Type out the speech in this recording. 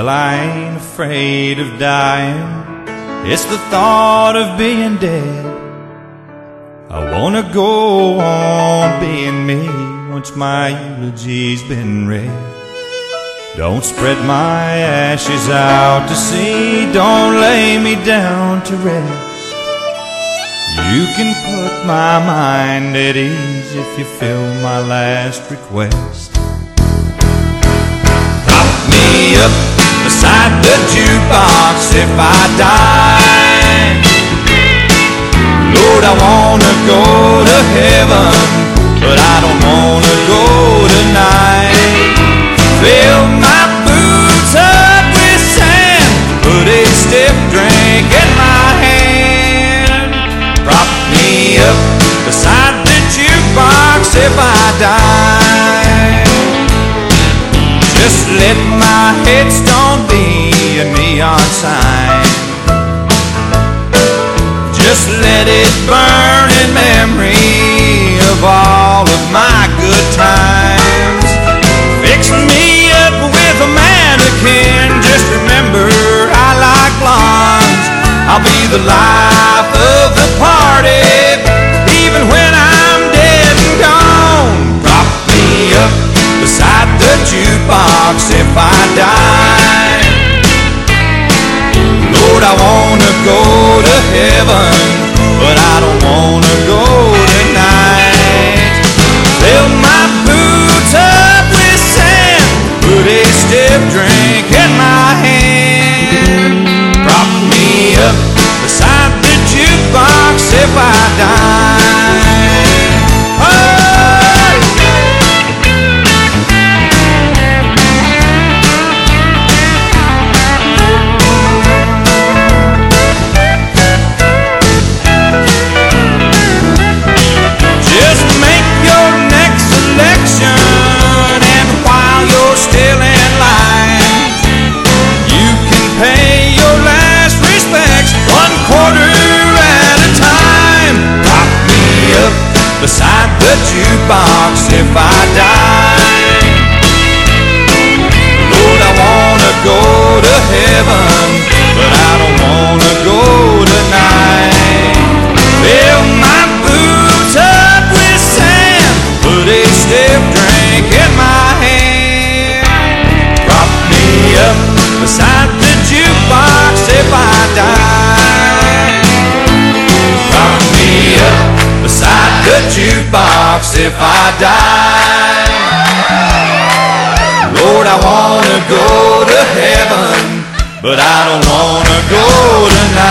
Well, I ain't afraid of dying. It's the thought of being dead. I wanna go on being me once my eulogy's been read. Don't spread my ashes out to sea. Don't lay me down to rest. You can put my mind at ease if you fill my last request. Prop me up beside the jukebox if I die. Lord, I wanna go to heaven, but I don't wanna go tonight. Fill my boots up with sand, put a stiff drink in my hand. Prop me up beside the jukebox if I die. Just let my a neon sign. Just let it burn in memory of all of my good times. Fix me up with a mannequin. Just remember, I like blondes. I'll be the life of the party, even when I'm dead and gone. Prop me up beside the jukebox if I die. Jukebox if I die. If I die. Lord, I wanna go to heaven, but I don't wanna go tonight.